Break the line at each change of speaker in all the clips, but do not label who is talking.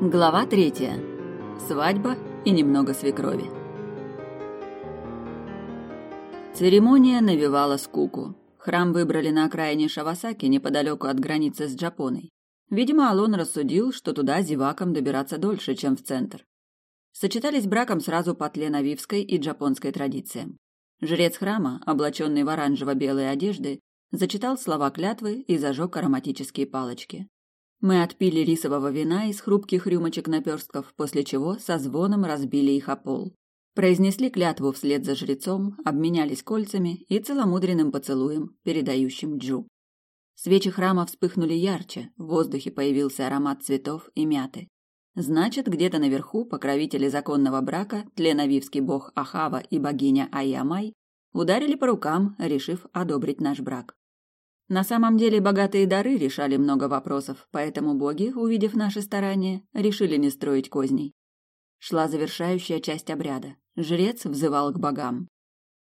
Глава третья. Свадьба и немного свекрови. Церемония навевала скуку. Храм выбрали на окраине Шавасаки, неподалеку от границы с Джапоной. Видимо, Алон рассудил, что туда зевакам добираться дольше, чем в центр. Сочетались браком сразу по тленовивской и джапонской традициям. Жрец храма, облаченный в оранжево-белые одежды, зачитал слова клятвы и зажег ароматические палочки. Мы отпили рисового вина из хрупких рюмочек наперстков, после чего со звоном разбили их о пол. Произнесли клятву вслед за жрецом, обменялись кольцами и целомудренным поцелуем, передающим Джу. Свечи храма вспыхнули ярче, в воздухе появился аромат цветов и мяты. Значит, где-то наверху покровители законного брака, тленовивский бог Ахава и богиня Айямай, ударили по рукам, решив одобрить наш брак. На самом деле богатые дары решали много вопросов, поэтому боги, увидев наши старания, решили не строить козней. Шла завершающая часть обряда. Жрец взывал к богам.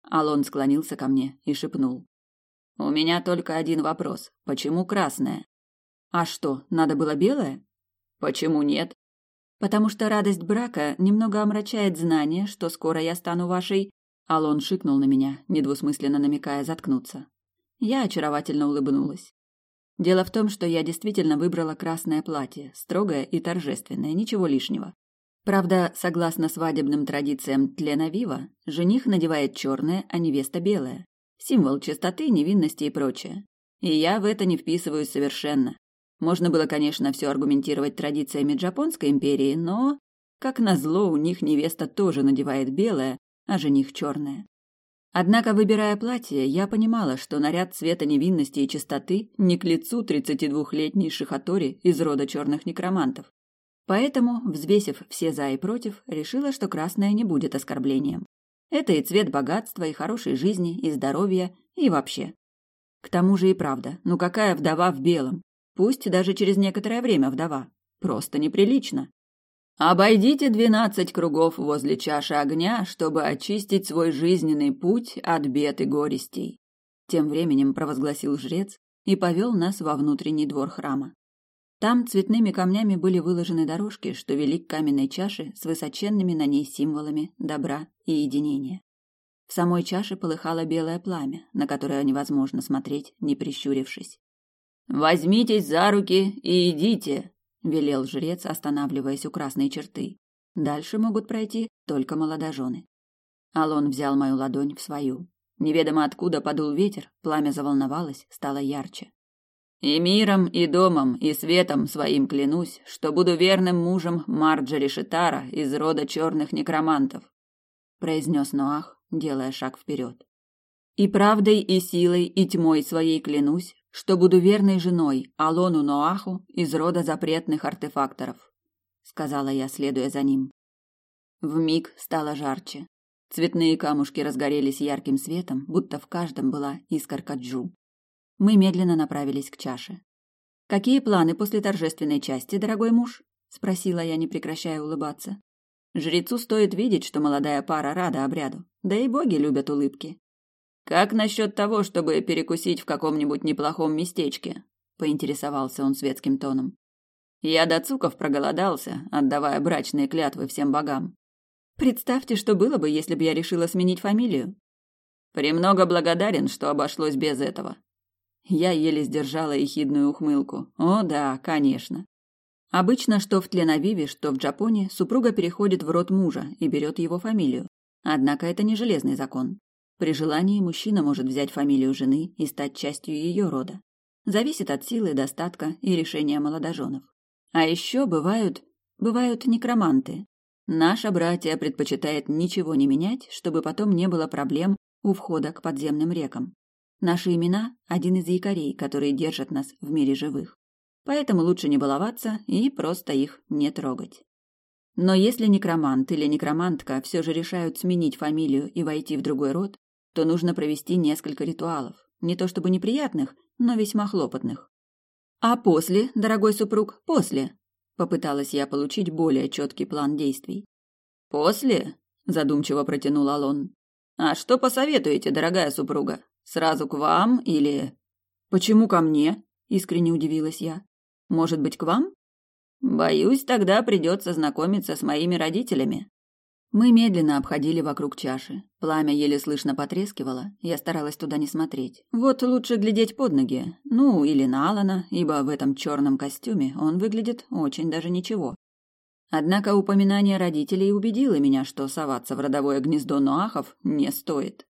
Алон склонился ко мне и шепнул. «У меня только один вопрос. Почему красное?» «А что, надо было белое?» «Почему нет?» «Потому что радость брака немного омрачает знание, что скоро я стану вашей...» Алон шикнул на меня, недвусмысленно намекая заткнуться. Я очаровательно улыбнулась. Дело в том, что я действительно выбрала красное платье, строгое и торжественное, ничего лишнего. Правда, согласно свадебным традициям Тленавива, жених надевает черное, а невеста белое. Символ чистоты, невинности и прочее. И я в это не вписываюсь совершенно. Можно было, конечно, все аргументировать традициями Джапонской империи, но, как назло, у них невеста тоже надевает белое, а жених черное. Однако, выбирая платье, я понимала, что наряд цвета невинности и чистоты не к лицу 32-летней Шихатори из рода черных некромантов. Поэтому, взвесив все за и против, решила, что красное не будет оскорблением. Это и цвет богатства, и хорошей жизни, и здоровья, и вообще. К тому же и правда, ну какая вдова в белом? Пусть даже через некоторое время вдова. Просто неприлично. Обойдите двенадцать кругов возле чаши огня, чтобы очистить свой жизненный путь от бед и горестей. Тем временем провозгласил жрец и повел нас во внутренний двор храма. Там цветными камнями были выложены дорожки, что вели к каменной чаше с высоченными на ней символами добра и единения. В самой чаше полыхало белое пламя, на которое невозможно смотреть, не прищурившись. «Возьмитесь за руки и идите!» Велел жрец, останавливаясь у красной черты. Дальше могут пройти только молодожены. Алон взял мою ладонь в свою. Неведомо откуда подул ветер, пламя заволновалось, стало ярче. И миром, и домом, и светом своим клянусь, что буду верным мужем Марджери Шитара из рода черных некромантов, произнес Ноах, делая шаг вперед. И правдой, и силой, и тьмой своей клянусь, что буду верной женой Алону Ноаху из рода запретных артефакторов, сказала я, следуя за ним. В миг стало жарче. Цветные камушки разгорелись ярким светом, будто в каждом была искорка джу. Мы медленно направились к чаше. Какие планы после торжественной части, дорогой муж? спросила я, не прекращая улыбаться. Жрецу стоит видеть, что молодая пара рада обряду. Да и боги любят улыбки. Как насчет того, чтобы перекусить в каком-нибудь неплохом местечке? поинтересовался он светским тоном. Я до цуков проголодался, отдавая брачные клятвы всем богам. Представьте, что было бы, если бы я решила сменить фамилию. Премного благодарен, что обошлось без этого. Я еле сдержала ехидную ухмылку. О, да, конечно. Обычно что в Тленавиве, что в Джапоне супруга переходит в род мужа и берет его фамилию. Однако это не железный закон. При желании мужчина может взять фамилию жены и стать частью ее рода. Зависит от силы, достатка и решения молодоженов. А еще бывают... бывают некроманты. Наша братья предпочитает ничего не менять, чтобы потом не было проблем у входа к подземным рекам. Наши имена – один из якорей, которые держат нас в мире живых. Поэтому лучше не баловаться и просто их не трогать. Но если некромант или некромантка все же решают сменить фамилию и войти в другой род, то нужно провести несколько ритуалов, не то чтобы неприятных, но весьма хлопотных. А после, дорогой супруг, после, попыталась я получить более четкий план действий. После? задумчиво протянул Алон. А что посоветуете, дорогая супруга? Сразу к вам или Почему ко мне? искренне удивилась я. Может быть, к вам? Боюсь, тогда придется знакомиться с моими родителями. Мы медленно обходили вокруг чаши. Пламя еле слышно потрескивало, я старалась туда не смотреть. Вот лучше глядеть под ноги, ну или на Алана, ибо в этом черном костюме он выглядит очень даже ничего. Однако упоминание родителей убедило меня, что соваться в родовое гнездо Ноахов не стоит.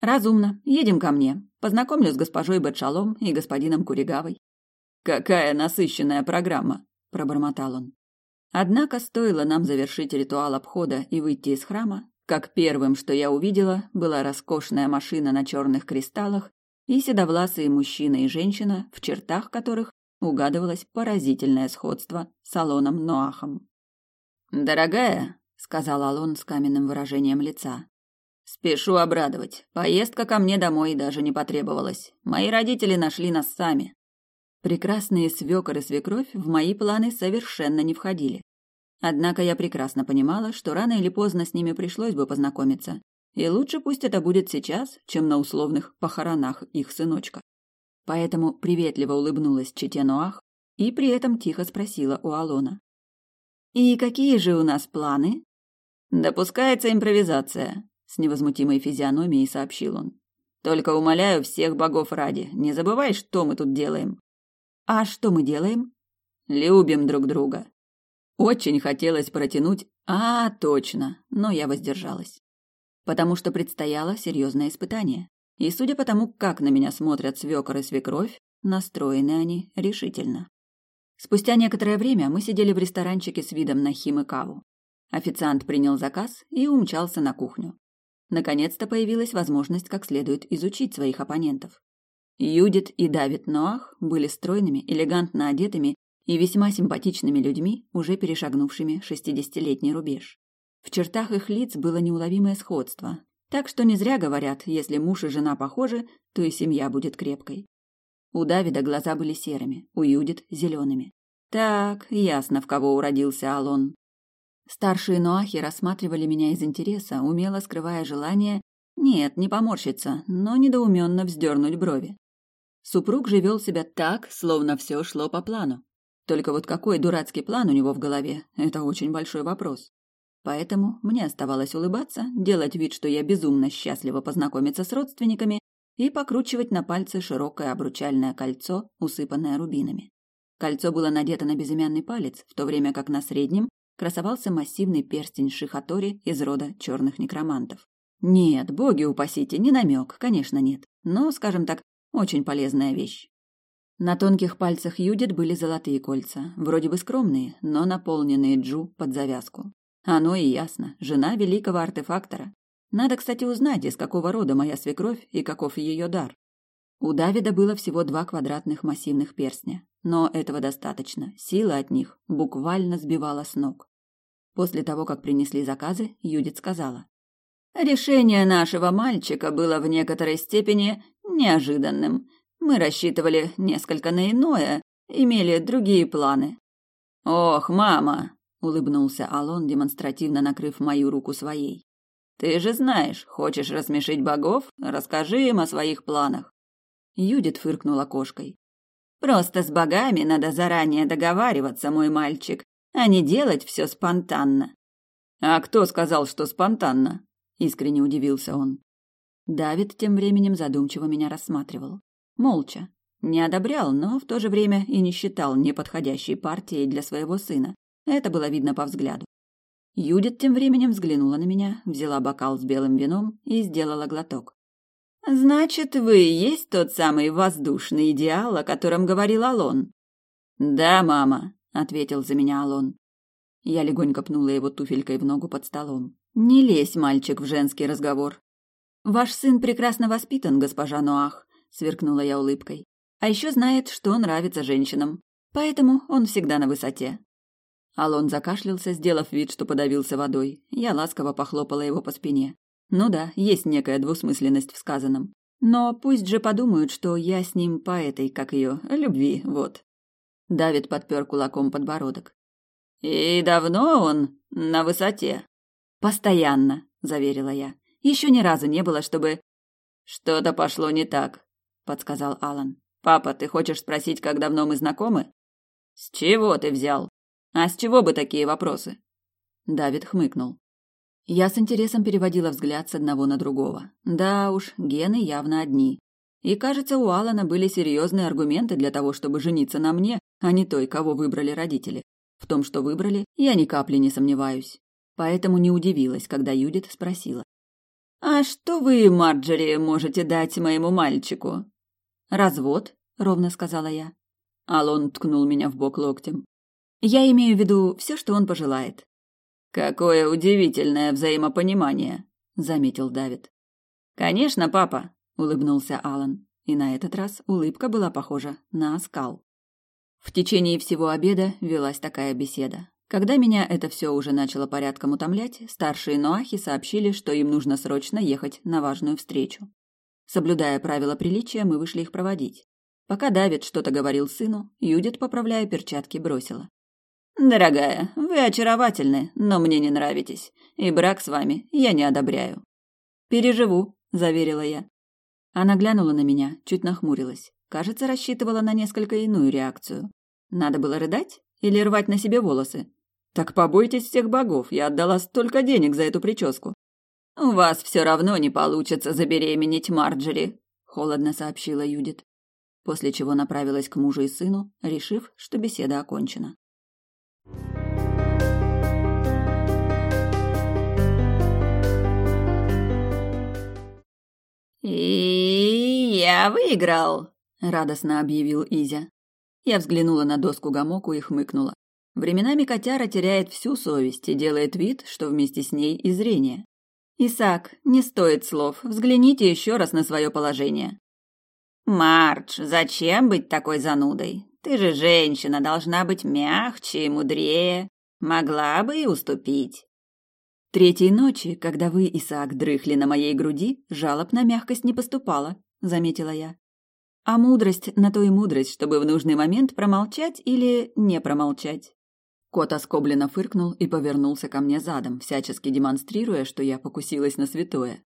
Разумно. Едем ко мне. Познакомлю с госпожой Бетшалом и господином Куригавой. Какая насыщенная программа, пробормотал он. Однако стоило нам завершить ритуал обхода и выйти из храма, как первым, что я увидела, была роскошная машина на черных кристаллах и седовласые мужчина и женщина, в чертах которых угадывалось поразительное сходство с салоном Ноахом. «Дорогая», — сказал Алон с каменным выражением лица, — «спешу обрадовать. Поездка ко мне домой даже не потребовалась. Мои родители нашли нас сами. Прекрасные свекор и свекровь в мои планы совершенно не входили. Однако я прекрасно понимала, что рано или поздно с ними пришлось бы познакомиться, и лучше пусть это будет сейчас, чем на условных похоронах их сыночка. Поэтому приветливо улыбнулась Чете Ноах и при этом тихо спросила у Алона. «И какие же у нас планы?» «Допускается импровизация», — с невозмутимой физиономией сообщил он. «Только умоляю всех богов ради, не забывай, что мы тут делаем. А что мы делаем? Любим друг друга. Очень хотелось протянуть «А, точно», но я воздержалась. Потому что предстояло серьезное испытание. И судя по тому, как на меня смотрят свекор и свекровь, настроены они решительно. Спустя некоторое время мы сидели в ресторанчике с видом на Хим и Каву. Официант принял заказ и умчался на кухню. Наконец-то появилась возможность как следует изучить своих оппонентов. Юдит и Давид Ноах были стройными, элегантно одетыми и весьма симпатичными людьми, уже перешагнувшими шестидесятилетний рубеж. В чертах их лиц было неуловимое сходство, так что не зря говорят, если муж и жена похожи, то и семья будет крепкой. У Давида глаза были серыми, у Юдит – зелеными. Так, ясно, в кого уродился Алон. Старшие Ноахи рассматривали меня из интереса, умело скрывая желание, нет, не поморщиться, но недоуменно вздернуть брови. Супруг же вел себя так, словно все шло по плану. Только вот какой дурацкий план у него в голове – это очень большой вопрос. Поэтому мне оставалось улыбаться, делать вид, что я безумно счастлива познакомиться с родственниками и покручивать на пальце широкое обручальное кольцо, усыпанное рубинами. Кольцо было надето на безымянный палец, в то время как на среднем красовался массивный перстень Шихатори из рода черных некромантов. Нет, боги упасите, не намек, конечно, нет. Но, скажем так, очень полезная вещь. На тонких пальцах Юдит были золотые кольца, вроде бы скромные, но наполненные джу под завязку. Оно и ясно, жена великого артефактора. Надо, кстати, узнать, из какого рода моя свекровь и каков ее дар. У Давида было всего два квадратных массивных перстня, но этого достаточно, сила от них буквально сбивала с ног. После того, как принесли заказы, Юдит сказала. «Решение нашего мальчика было в некоторой степени неожиданным. Мы рассчитывали несколько на иное, имели другие планы. Ох, мама, улыбнулся Алон, демонстративно накрыв мою руку своей. Ты же знаешь, хочешь рассмешить богов? Расскажи им о своих планах. Юдит фыркнула кошкой. Просто с богами надо заранее договариваться, мой мальчик, а не делать все спонтанно. А кто сказал, что спонтанно? искренне удивился он. Давид тем временем задумчиво меня рассматривал. Молча. Не одобрял, но в то же время и не считал неподходящей партией для своего сына. Это было видно по взгляду. Юдит тем временем взглянула на меня, взяла бокал с белым вином и сделала глоток. «Значит, вы и есть тот самый воздушный идеал, о котором говорил Алон?» «Да, мама», — ответил за меня Алон. Я легонько пнула его туфелькой в ногу под столом. «Не лезь, мальчик, в женский разговор. Ваш сын прекрасно воспитан, госпожа Ноах, сверкнула я улыбкой. А еще знает, что нравится женщинам. Поэтому он всегда на высоте. Алон закашлялся, сделав вид, что подавился водой. Я ласково похлопала его по спине. Ну да, есть некая двусмысленность в сказанном. Но пусть же подумают, что я с ним по этой, как ее, любви, вот. Давид подпер кулаком подбородок. И давно он на высоте? Постоянно, заверила я. Еще ни разу не было, чтобы... Что-то пошло не так, подсказал Алан. Папа, ты хочешь спросить, как давно мы знакомы? С чего ты взял? А с чего бы такие вопросы? Давид хмыкнул. Я с интересом переводила взгляд с одного на другого. Да уж, гены явно одни. И, кажется, у Алана были серьезные аргументы для того, чтобы жениться на мне, а не той, кого выбрали родители. В том, что выбрали, я ни капли не сомневаюсь. Поэтому не удивилась, когда Юдит спросила. «А что вы, Марджери, можете дать моему мальчику?» «Развод», — ровно сказала я. Алон ткнул меня в бок локтем. «Я имею в виду все, что он пожелает». «Какое удивительное взаимопонимание», — заметил Давид. «Конечно, папа», — улыбнулся Алан. И на этот раз улыбка была похожа на оскал. В течение всего обеда велась такая беседа. Когда меня это все уже начало порядком утомлять, старшие Ноахи сообщили, что им нужно срочно ехать на важную встречу. Соблюдая правила приличия, мы вышли их проводить. Пока Давид что-то говорил сыну, Юдит, поправляя перчатки, бросила. «Дорогая, вы очаровательны, но мне не нравитесь, и брак с вами я не одобряю». «Переживу», — заверила я. Она глянула на меня, чуть нахмурилась. Кажется, рассчитывала на несколько иную реакцию. Надо было рыдать или рвать на себе волосы? Так побойтесь всех богов, я отдала столько денег за эту прическу. У вас все равно не получится забеременеть Марджери, холодно сообщила Юдит, после чего направилась к мужу и сыну, решив, что беседа окончена. «И я выиграл!» — радостно объявил Изя. Я взглянула на доску гамоку и хмыкнула. Временами котяра теряет всю совесть и делает вид, что вместе с ней и зрение. «Исаак, не стоит слов. Взгляните еще раз на свое положение». «Мардж, зачем быть такой занудой? Ты же женщина, должна быть мягче и мудрее. Могла бы и уступить». Третьей ночи, когда вы, Исаак, дрыхли на моей груди, жалоб на мягкость не поступало, заметила я. А мудрость на то и мудрость, чтобы в нужный момент промолчать или не промолчать. Кот оскобленно фыркнул и повернулся ко мне задом, всячески демонстрируя, что я покусилась на святое.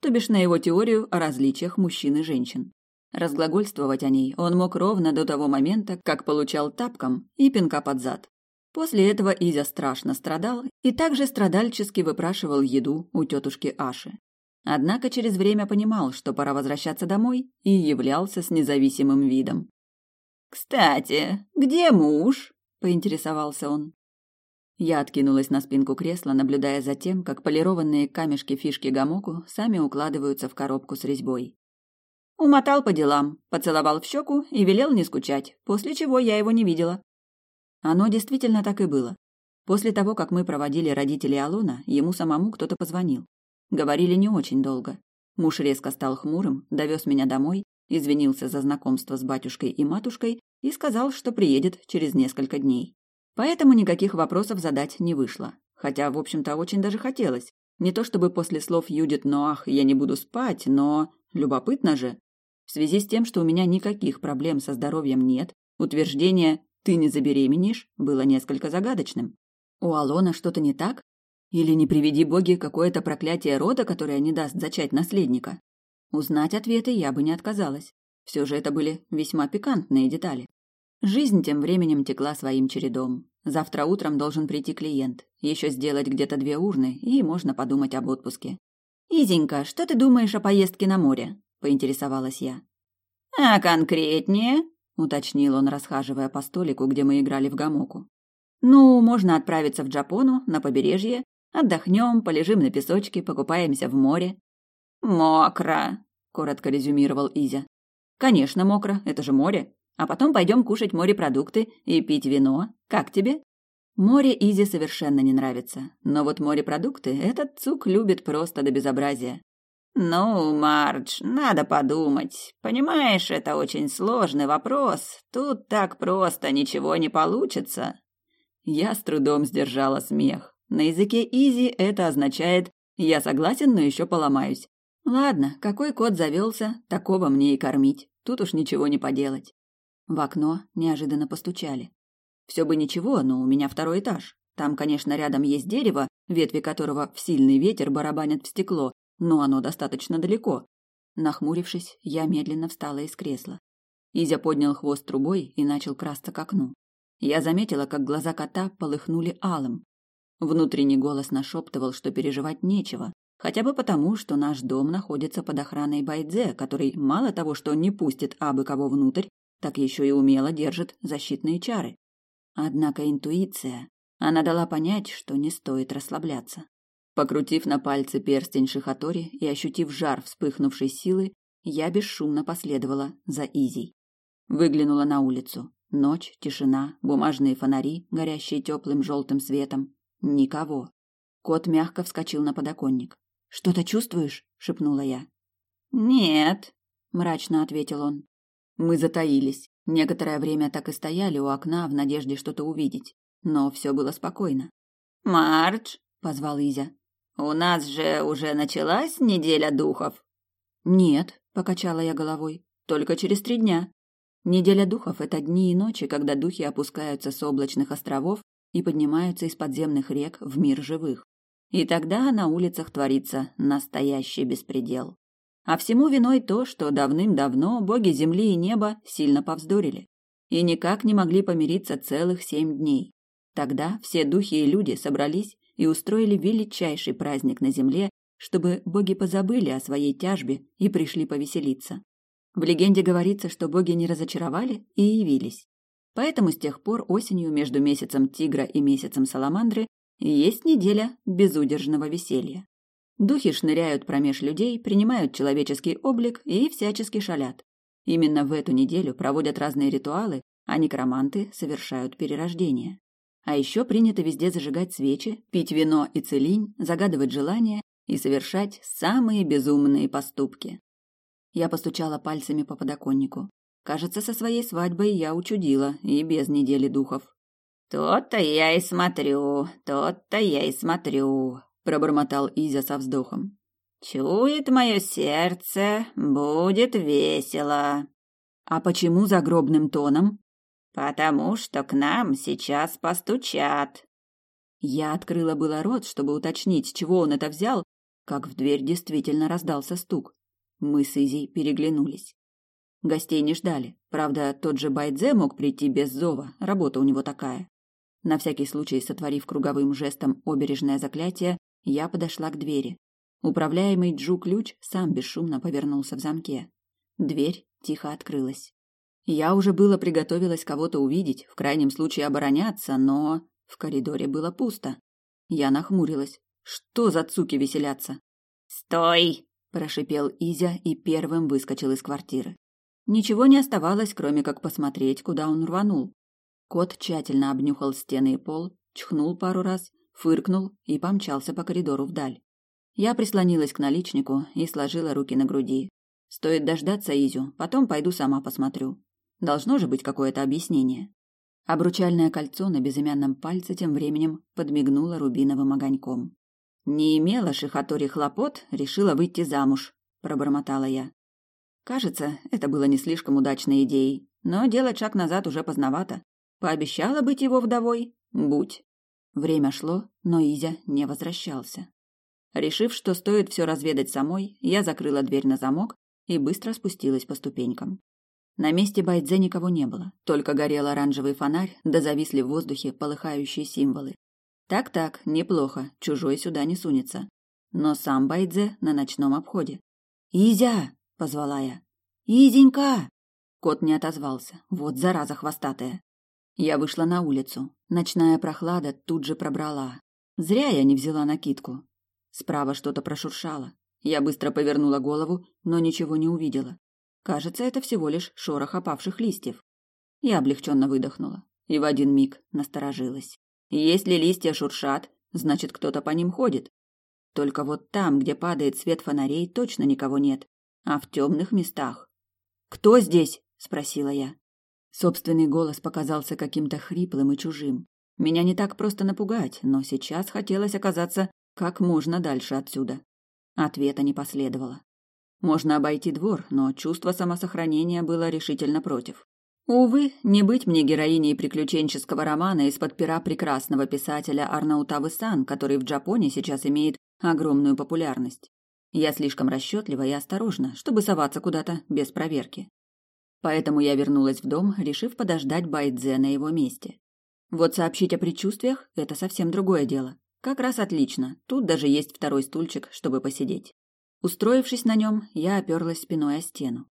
То бишь на его теорию о различиях мужчин и женщин. Разглагольствовать о ней он мог ровно до того момента, как получал тапком и пинка под зад. После этого Изя страшно страдал и также страдальчески выпрашивал еду у тетушки Аши. Однако через время понимал, что пора возвращаться домой, и являлся с независимым видом.
«Кстати, где муж?»
– поинтересовался он. Я откинулась на спинку кресла, наблюдая за тем, как полированные камешки фишки гамоку сами укладываются в коробку с резьбой. Умотал по делам, поцеловал в щеку и велел не скучать, после чего я его не видела. Оно действительно так и было. После того, как мы проводили родителей Алона, ему самому кто-то позвонил. Говорили не очень долго. Муж резко стал хмурым, довез меня домой, извинился за знакомство с батюшкой и матушкой и сказал, что приедет через несколько дней. Поэтому никаких вопросов задать не вышло. Хотя, в общем-то, очень даже хотелось. Не то чтобы после слов Юдит «Ноах» я не буду спать, но... Любопытно же. В связи с тем, что у меня никаких проблем со здоровьем нет, утверждение «ты не забеременеешь» было несколько загадочным. У Алона что-то не так? Или не приведи боги какое-то проклятие рода, которое не даст зачать наследника? Узнать ответы я бы не отказалась. Все же это были весьма пикантные детали. Жизнь тем временем текла своим чередом. Завтра утром должен прийти клиент. Еще сделать где-то две урны, и можно подумать об отпуске. «Изенька, что ты думаешь о поездке на море?» – поинтересовалась я.
«А конкретнее?»
– уточнил он, расхаживая по столику, где мы играли в гамоку. «Ну, можно отправиться в Джапону, на побережье, Отдохнем, полежим на песочке, покупаемся в море.
Мокро, коротко резюмировал Изя.
Конечно, мокро, это же море. А потом пойдем кушать морепродукты и пить вино. Как тебе? Море Изи совершенно не нравится, но вот морепродукты этот цук любит просто до безобразия.
Ну, Мардж, надо подумать. Понимаешь, это очень сложный вопрос. Тут так просто ничего не получится.
Я с трудом сдержала смех. На языке Изи это означает «я согласен, но еще поломаюсь». Ладно, какой кот завелся, такого мне и кормить. Тут уж ничего не поделать. В окно неожиданно постучали. Все бы ничего, но у меня второй этаж. Там, конечно, рядом есть дерево, ветви которого в сильный ветер барабанят в стекло, но оно достаточно далеко. Нахмурившись, я медленно встала из кресла. Изя поднял хвост трубой и начал красться к окну. Я заметила, как глаза кота полыхнули алым. Внутренний голос нашептывал, что переживать нечего, хотя бы потому, что наш дом находится под охраной Байдзе, который мало того, что не пустит абы кого внутрь, так еще и умело держит защитные чары. Однако интуиция, она дала понять, что не стоит расслабляться. Покрутив на пальце перстень Шихатори и ощутив жар вспыхнувшей силы, я бесшумно последовала за Изей. Выглянула на улицу. Ночь, тишина, бумажные фонари, горящие теплым желтым светом. Никого. Кот мягко вскочил на подоконник. «Что-то чувствуешь?» — шепнула я.
«Нет», —
мрачно ответил он. Мы затаились. Некоторое время так и стояли у окна в надежде что-то увидеть. Но все было спокойно.
«Мардж», —
позвал Изя.
«У нас же уже началась неделя духов».
«Нет», — покачала я головой, — «только через три дня». Неделя духов – это дни и ночи, когда духи опускаются с облачных островов и поднимаются из подземных рек в мир живых. И тогда на улицах творится настоящий беспредел. А всему виной то, что давным-давно боги земли и неба сильно повздорили и никак не могли помириться целых семь дней. Тогда все духи и люди собрались и устроили величайший праздник на земле, чтобы боги позабыли о своей тяжбе и пришли повеселиться. В легенде говорится, что боги не разочаровали и явились. Поэтому с тех пор осенью между месяцем тигра и месяцем саламандры есть неделя безудержного веселья. Духи шныряют промеж людей, принимают человеческий облик и всячески шалят. Именно в эту неделю проводят разные ритуалы, а некроманты совершают перерождение. А еще принято везде зажигать свечи, пить вино и целинь, загадывать желания и совершать самые безумные поступки. Я постучала пальцами по подоконнику. Кажется, со своей свадьбой я учудила и без недели духов.
«То-то я и смотрю, то-то я и смотрю», — пробормотал Изя со вздохом. «Чует мое сердце, будет весело».
«А почему загробным тоном?»
«Потому что к нам сейчас постучат».
Я открыла было рот, чтобы уточнить, чего он это взял, как в дверь действительно раздался стук. Мы с Изей переглянулись. Гостей не ждали. Правда, тот же Байдзе мог прийти без зова, работа у него такая. На всякий случай, сотворив круговым жестом обережное заклятие, я подошла к двери. Управляемый Джу-ключ сам бесшумно повернулся в замке. Дверь тихо открылась. Я уже было приготовилась кого-то увидеть, в крайнем случае обороняться, но в коридоре было пусто. Я нахмурилась. Что за цуки веселятся?
«Стой!»
прошипел Изя и первым выскочил из квартиры. Ничего не оставалось, кроме как посмотреть, куда он рванул. Кот тщательно обнюхал стены и пол, чхнул пару раз, фыркнул и помчался по коридору вдаль. Я прислонилась к наличнику и сложила руки на груди. Стоит дождаться Изю, потом пойду сама посмотрю. Должно же быть какое-то объяснение. Обручальное кольцо на безымянном пальце тем временем подмигнуло рубиновым огоньком. Не имела Шихатори хлопот, решила выйти замуж, пробормотала я. Кажется, это было не слишком удачной идеей, но делать шаг назад уже поздновато. Пообещала быть его вдовой? Будь. Время шло, но Изя не возвращался. Решив, что стоит все разведать самой, я закрыла дверь на замок и быстро спустилась по ступенькам. На месте Байдзе никого не было, только горел оранжевый фонарь, да зависли в воздухе полыхающие символы. Так-так, неплохо, чужой сюда не сунется. Но сам Байдзе на ночном обходе. «Изя!» — позвала я. «Изенька!» Кот не отозвался. Вот зараза хвостатая. Я вышла на улицу. Ночная прохлада тут же пробрала. Зря я не взяла накидку. Справа что-то прошуршало. Я быстро повернула голову, но ничего не увидела. Кажется, это всего лишь шорох опавших листьев. Я облегченно выдохнула и в один миг насторожилась. Если листья шуршат, значит, кто-то по ним ходит. Только вот там, где падает свет фонарей, точно никого нет, а в темных местах. «Кто здесь?» – спросила я. Собственный голос показался каким-то хриплым и чужим. Меня не так просто напугать, но сейчас хотелось оказаться как можно дальше отсюда. Ответа не последовало. Можно обойти двор, но чувство самосохранения было решительно против. Увы, не быть мне героиней приключенческого романа из-под пера прекрасного писателя Арнаутавы Сан, который в Джапоне сейчас имеет огромную популярность. Я слишком расчетлива и осторожна, чтобы соваться куда-то без проверки. Поэтому я вернулась в дом, решив подождать Байдзе на его месте. Вот сообщить о предчувствиях – это совсем другое дело. Как раз отлично, тут даже есть второй стульчик, чтобы посидеть. Устроившись на нем, я оперлась спиной о стену.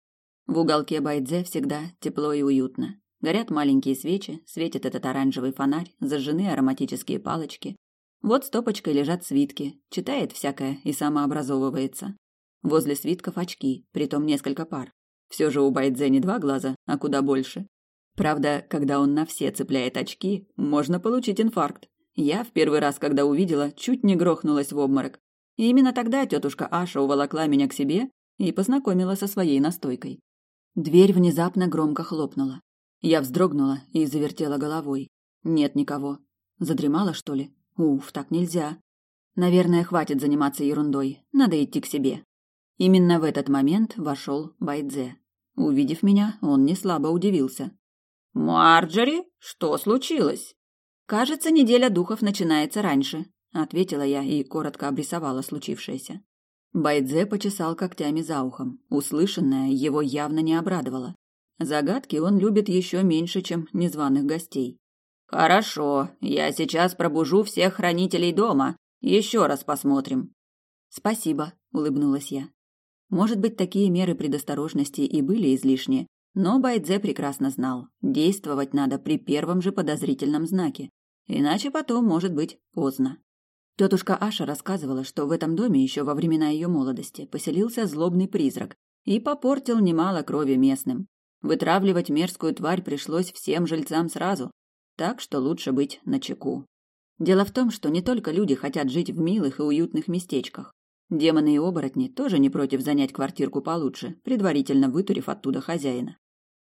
В уголке Байдзе всегда тепло и уютно. Горят маленькие свечи, светит этот оранжевый фонарь, зажжены ароматические палочки. Вот стопочкой лежат свитки, читает всякое и самообразовывается. Возле свитков очки, притом несколько пар. Все же у Байдзе не два глаза, а куда больше. Правда, когда он на все цепляет очки, можно получить инфаркт. Я в первый раз, когда увидела, чуть не грохнулась в обморок. И именно тогда тетушка Аша уволокла меня к себе и познакомила со своей настойкой. Дверь внезапно громко хлопнула. Я вздрогнула и завертела головой. Нет никого. Задремала, что ли? Уф, так нельзя. Наверное, хватит заниматься ерундой. Надо идти к себе. Именно в этот момент вошел Байдзе. Увидев меня, он не слабо удивился. «Марджори, что случилось?» «Кажется, неделя духов начинается раньше», — ответила я и коротко обрисовала случившееся. Байдзе почесал когтями за ухом. Услышанное его явно не обрадовало. Загадки он любит еще меньше, чем незваных гостей. «Хорошо, я сейчас пробужу всех хранителей дома. Еще раз посмотрим». «Спасибо», — улыбнулась я. Может быть, такие меры предосторожности и были излишни, но Байдзе прекрасно знал, действовать надо при первом же подозрительном знаке, иначе потом может быть поздно. Тетушка Аша рассказывала, что в этом доме еще во времена ее молодости поселился злобный призрак и попортил немало крови местным. Вытравливать мерзкую тварь пришлось всем жильцам сразу, так что лучше быть начеку. Дело в том, что не только люди хотят жить в милых и уютных местечках. Демоны и оборотни тоже не против занять квартирку получше, предварительно вытурив оттуда хозяина.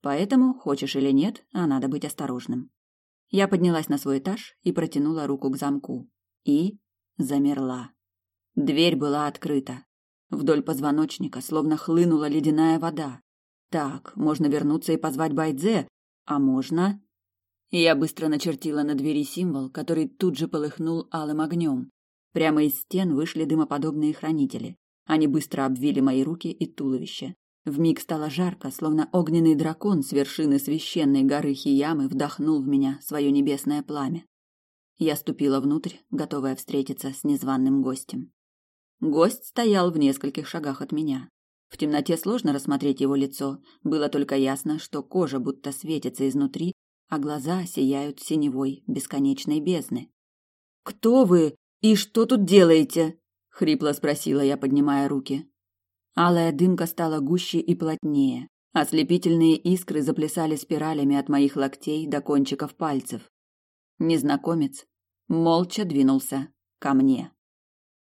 Поэтому, хочешь или нет, а надо быть осторожным. Я поднялась на свой этаж и протянула руку к замку. И замерла. Дверь была открыта. Вдоль позвоночника словно хлынула ледяная вода. Так, можно вернуться и позвать Байдзе, а можно... Я быстро начертила на двери символ, который тут же полыхнул алым огнем. Прямо из стен вышли дымоподобные хранители. Они быстро обвили мои руки и туловище. Вмиг стало жарко, словно огненный дракон с вершины священной горы Хиямы вдохнул в меня свое небесное пламя. Я ступила внутрь, готовая встретиться с незваным гостем. Гость стоял в нескольких шагах от меня. В темноте сложно рассмотреть его лицо, было только ясно, что кожа будто светится изнутри, а глаза сияют синевой бесконечной бездны. «Кто вы и что тут делаете?» — хрипло спросила я, поднимая руки. Алая дымка стала гуще и плотнее. Ослепительные искры заплясали спиралями от моих локтей до кончиков пальцев. Незнакомец молча двинулся ко мне.